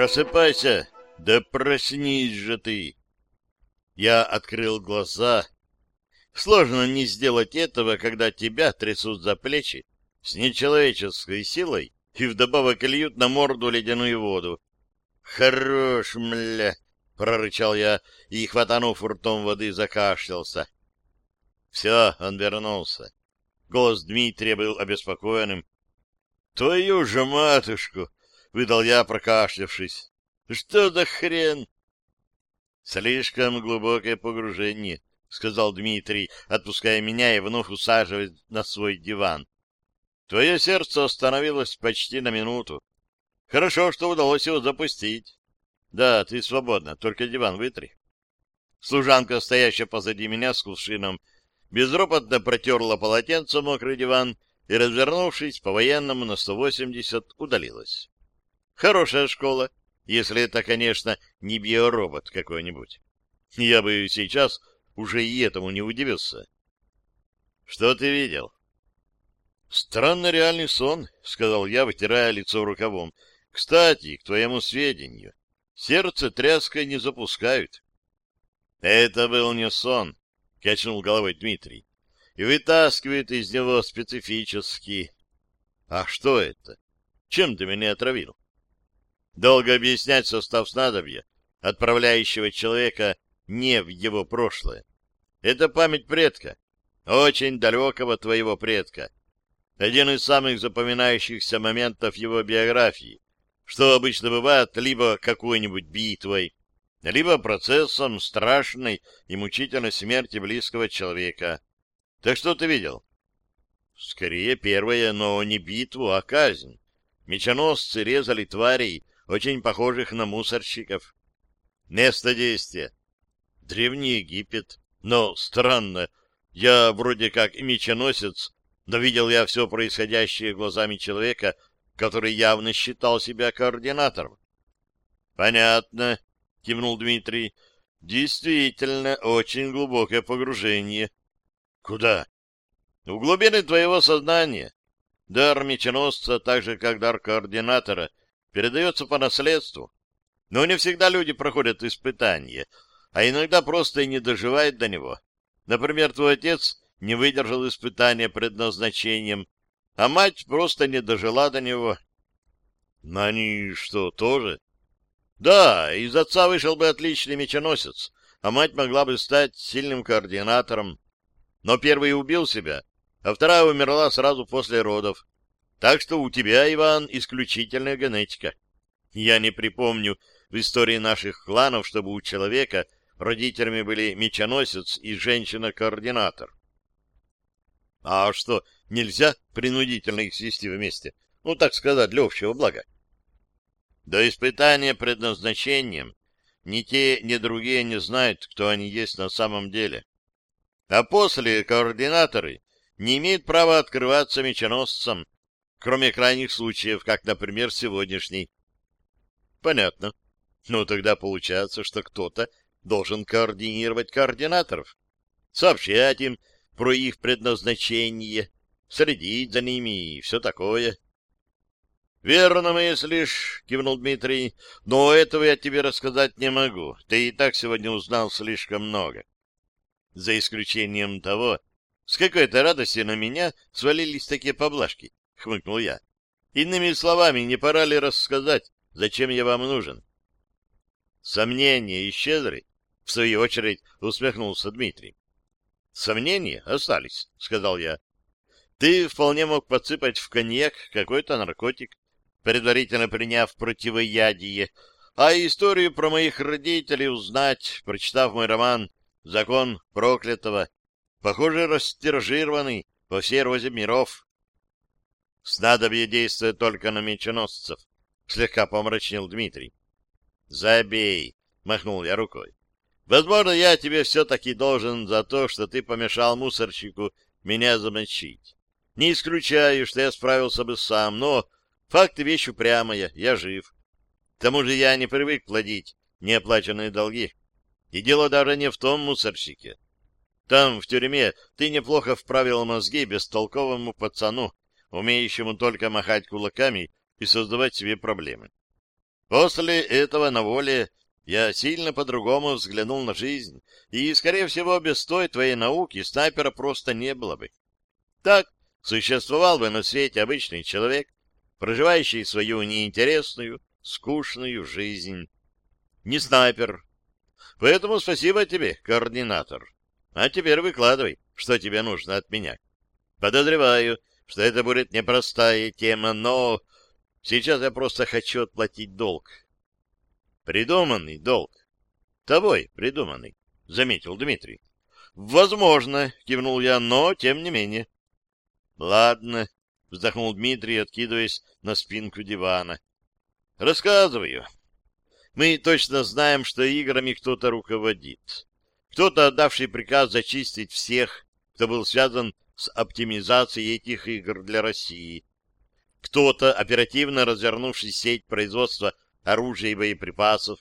Просыпайся! Да проснись же ты! Я открыл глаза. Сложно не сделать этого, когда тебя трясут за плечи с нечеловеческой силой и вдобавок льют на морду ледяную воду. «Хорош, мля!» — прорычал я и, хватанув ртом воды, закашлялся. Все, он вернулся. Голос Дмитрия был обеспокоенным. «Твою же матушку!» — выдал я, прокашлявшись. «Что за хрен?» «Слишком глубокое погружение», — сказал Дмитрий, отпуская меня и вновь усаживаясь на свой диван. «Твое сердце остановилось почти на минуту. Хорошо, что удалось его запустить. Да, ты свободна, только диван вытри». Служанка, стоящая позади меня с кувшином, безропотно протерла полотенцем мокрый диван и, развернувшись по-военному на 180, удалилась. Хорошая школа, если это, конечно, не биоробот какой-нибудь. Я бы сейчас уже и этому не удивился. Что ты видел? Странно реальный сон, сказал я, вытирая лицо рукавом. Кстати, к твоему сведению, сердце тряской не запускают. Это был не сон, качнул головой Дмитрий. И вытаскивает из него специфический. А что это? Чем ты меня отравил? Долго объяснять состав снадобья, отправляющего человека не в его прошлое. Это память предка, очень далекого твоего предка. Один из самых запоминающихся моментов его биографии, что обычно бывает либо какой-нибудь битвой, либо процессом страшной и мучительной смерти близкого человека. Так что ты видел? Скорее первое, но не битву, а казнь. Мечоносцы резали тварей, очень похожих на мусорщиков. Место действия. Древний Египет. Но странно, я вроде как меченосец, но видел я все происходящее глазами человека, который явно считал себя координатором. Понятно, кивнул Дмитрий. Действительно, очень глубокое погружение. Куда? В глубины твоего сознания. Дар меченосца, так же как дар координатора, передается по наследству. Но не всегда люди проходят испытания, а иногда просто и не доживают до него. Например, твой отец не выдержал испытания предназначением, а мать просто не дожила до него. Но они что, тоже? Да, из отца вышел бы отличный меченосец, а мать могла бы стать сильным координатором. Но первый убил себя, а вторая умерла сразу после родов. Так что у тебя, Иван, исключительная генетика. Я не припомню в истории наших кланов, чтобы у человека родителями были мечоносец и женщина-координатор. А что, нельзя принудительно их свести вместе? Ну, так сказать, для общего блага. До испытания предназначением ни те, ни другие не знают, кто они есть на самом деле. А после координаторы не имеют права открываться меченосцам, кроме крайних случаев, как, например, сегодняшний. Понятно. Ну, тогда получается, что кто-то должен координировать координаторов, сообщать им про их предназначение, следить за ними и все такое. — Верно мыслишь, — кивнул Дмитрий, — но этого я тебе рассказать не могу. Ты и так сегодня узнал слишком много. За исключением того, с какой-то радости на меня свалились такие поблажки хмыкнул я. Иными словами, не пора ли рассказать, зачем я вам нужен? Сомнения исчезли? В свою очередь усмехнулся Дмитрий. Сомнения остались, сказал я. Ты вполне мог подсыпать в коньяк какой-то наркотик, предварительно приняв противоядие, а историю про моих родителей узнать, прочитав мой роман «Закон проклятого», похоже, растиражированный по всей розе миров. Снадобье действует только на меченосцев, — слегка помрачнел Дмитрий. — Забей, — махнул я рукой. — Возможно, я тебе все-таки должен за то, что ты помешал мусорщику меня замочить. Не исключаю, что я справился бы сам, но факт и вещь упрямая, я жив. К тому же я не привык платить неоплаченные долги. И дело даже не в том мусорщике. Там, в тюрьме, ты неплохо вправил мозги бестолковому пацану, умеющему только махать кулаками и создавать себе проблемы. После этого на воле я сильно по-другому взглянул на жизнь, и, скорее всего, без той твоей науки снайпера просто не было бы. Так существовал бы на свете обычный человек, проживающий свою неинтересную, скучную жизнь. Не снайпер. Поэтому спасибо тебе, координатор. А теперь выкладывай, что тебе нужно от меня. Подозреваю, что это будет непростая тема, но сейчас я просто хочу отплатить долг. Придуманный долг. Тобой придуманный, заметил Дмитрий. Возможно, кивнул я, но тем не менее. Ладно, вздохнул Дмитрий, откидываясь на спинку дивана. Рассказываю. Мы точно знаем, что играми кто-то руководит. Кто-то, отдавший приказ зачистить всех, кто был связан с оптимизацией этих игр для России. Кто-то, оперативно развернувший сеть производства оружия и боеприпасов,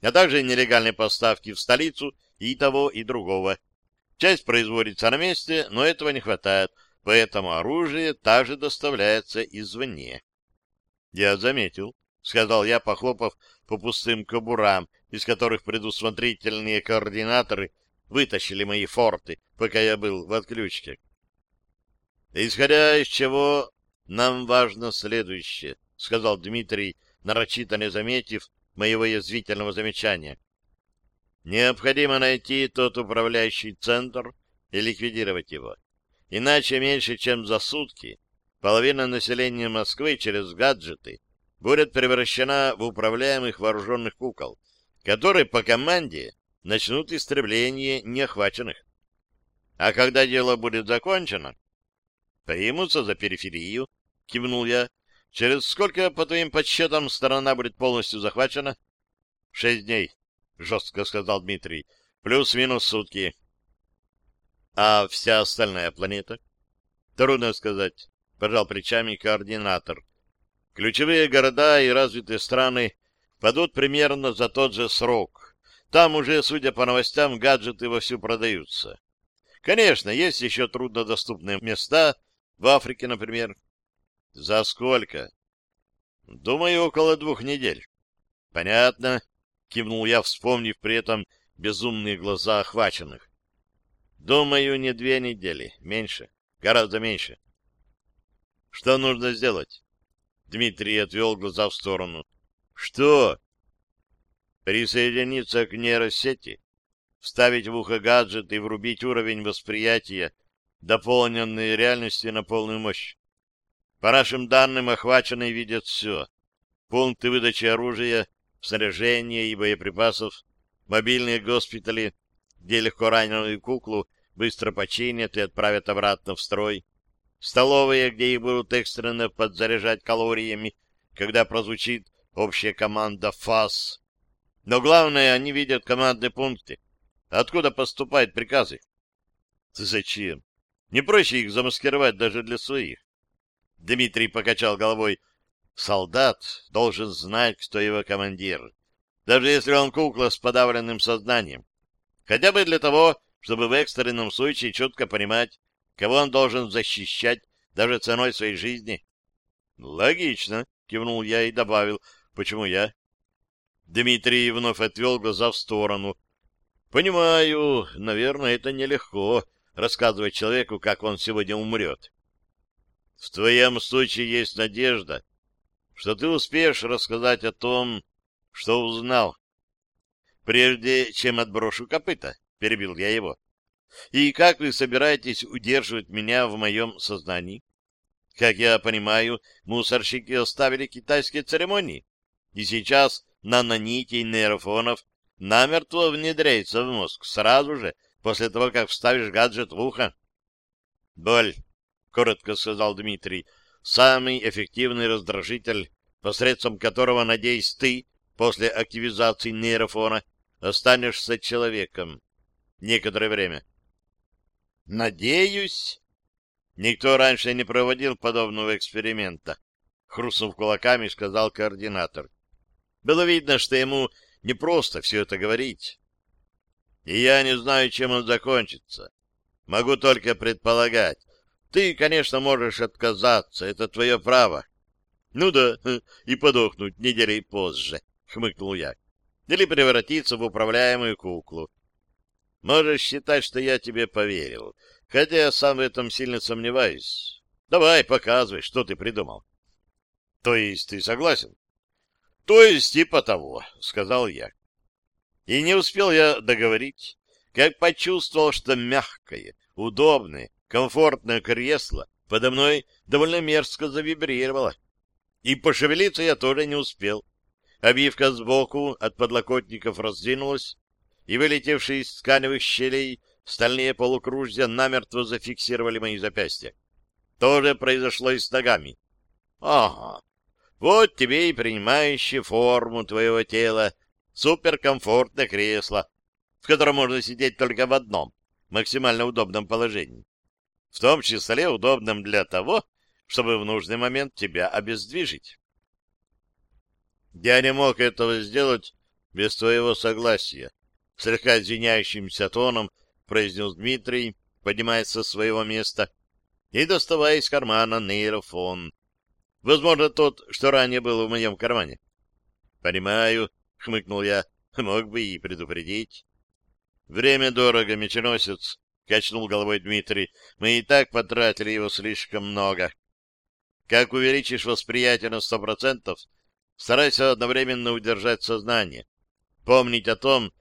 а также нелегальные поставки в столицу и того, и другого. Часть производится на месте, но этого не хватает, поэтому оружие также доставляется извне. Я заметил, — сказал я, похлопав по пустым кобурам, из которых предусмотрительные координаторы вытащили мои форты, пока я был в отключке. Исходя из чего нам важно следующее, — сказал Дмитрий, нарочито не заметив моего язвительного замечания. Необходимо найти тот управляющий центр и ликвидировать его. Иначе меньше чем за сутки половина населения Москвы через гаджеты будет превращена в управляемых вооруженных кукол, которые по команде начнут истребление неохваченных. А когда дело будет закончено, примутся за периферию, кивнул я. Через сколько, по твоим подсчетам, сторона будет полностью захвачена? Шесть дней, жестко сказал Дмитрий. Плюс-минус сутки. А вся остальная планета? Трудно сказать, пожал плечами координатор. Ключевые города и развитые страны падут примерно за тот же срок. Там уже, судя по новостям, гаджеты вовсю продаются. Конечно, есть еще труднодоступные места, в Африке, например. За сколько? Думаю, около двух недель. Понятно, кивнул я, вспомнив при этом безумные глаза охваченных. Думаю, не две недели, меньше, гораздо меньше. Что нужно сделать? Дмитрий отвел глаза в сторону. Что? Присоединиться к нейросети, вставить в ухо гаджет и врубить уровень восприятия дополненной реальности на полную мощь. По нашим данным, охваченные видят все. Пункты выдачи оружия, снаряжения и боеприпасов, мобильные госпитали, где легко раненую куклу быстро починят и отправят обратно в строй, столовые, где их будут экстренно подзаряжать калориями, когда прозвучит общая команда ФАС. Но главное, они видят командные пункты. Откуда поступают приказы? Зачем? Не проще их замаскировать даже для своих. Дмитрий покачал головой. Солдат должен знать, кто его командир, даже если он кукла с подавленным сознанием. Хотя бы для того, чтобы в экстренном случае четко понимать, кого он должен защищать даже ценой своей жизни. — Логично, — кивнул я и добавил. — Почему я? Дмитрий вновь отвел глаза в сторону. — Понимаю, наверное, это нелегко рассказывать человеку, как он сегодня умрет. В твоем случае есть надежда, что ты успеешь рассказать о том, что узнал. Прежде чем отброшу копыта, — перебил я его. И как вы собираетесь удерживать меня в моем сознании? Как я понимаю, мусорщики оставили китайские церемонии, и сейчас нанонитей нейрофонов намертво внедряется в мозг сразу же, после того, как вставишь гаджет в ухо. «Боль», — коротко сказал Дмитрий, — «самый эффективный раздражитель, посредством которого, надеюсь, ты, после активизации нейрофона, останешься человеком. Некоторое время. Надеюсь. Никто раньше не проводил подобного эксперимента. Хрустнув кулаками, сказал координатор. Было видно, что ему не просто все это говорить. И я не знаю, чем он закончится. Могу только предполагать. Ты, конечно, можешь отказаться, это твое право. Ну да, и подохнуть неделей позже, хмыкнул я. Или превратиться в управляемую куклу. Можешь считать, что я тебе поверил, хотя я сам в этом сильно сомневаюсь. Давай, показывай, что ты придумал. То есть ты согласен? То есть типа того, сказал я. И не успел я договорить, как почувствовал, что мягкое, удобное, комфортное кресло подо мной довольно мерзко завибрировало. И пошевелиться я тоже не успел. Обивка сбоку от подлокотников раздвинулась, и вылетевшие из тканевых щелей стальные полукружья намертво зафиксировали мои запястья. То же произошло и с ногами. Ага, вот тебе и принимающее форму твоего тела суперкомфортное кресло, в котором можно сидеть только в одном, максимально удобном положении. В том числе удобном для того, чтобы в нужный момент тебя обездвижить. Я не мог этого сделать без твоего согласия, слегка извиняющимся тоном произнес Дмитрий, поднимаясь со своего места и доставая из кармана нейрофон. Возможно, тот, что ранее был в моем кармане. — Понимаю, — хмыкнул я, — мог бы и предупредить. — Время дорого, меченосец, — качнул головой Дмитрий. — Мы и так потратили его слишком много. Как увеличишь восприятие на сто процентов, старайся одновременно удержать сознание, помнить о том,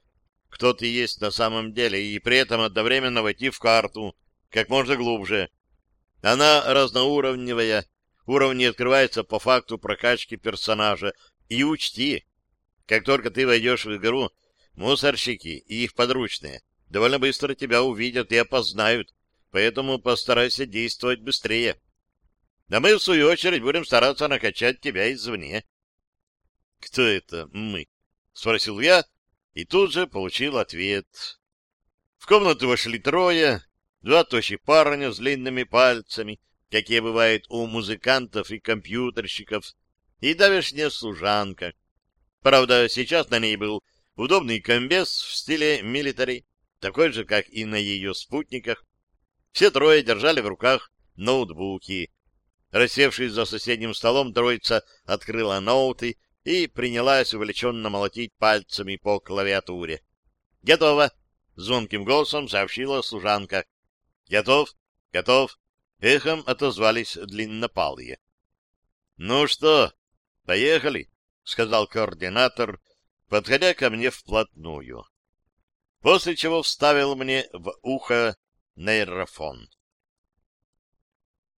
кто ты есть на самом деле, и при этом одновременно войти в карту как можно глубже. Она разноуровневая, уровни открываются по факту прокачки персонажа. И учти, как только ты войдешь в игру, мусорщики и их подручные довольно быстро тебя увидят и опознают, поэтому постарайся действовать быстрее. А мы, в свою очередь, будем стараться накачать тебя извне. — Кто это мы? — спросил я, и тут же получил ответ. В комнату вошли трое, два тощих парня с длинными пальцами, какие бывают у музыкантов и компьютерщиков, и давешняя служанка. Правда, сейчас на ней был удобный комбез в стиле милитари, такой же, как и на ее спутниках. Все трое держали в руках ноутбуки, Рассевшись за соседним столом, троица открыла ноуты и принялась увлеченно молотить пальцами по клавиатуре. «Готово!» — звонким голосом сообщила служанка. «Готов? Готов!» — эхом отозвались длиннопалые. «Ну что, поехали!» — сказал координатор, подходя ко мне вплотную. После чего вставил мне в ухо нейрофон.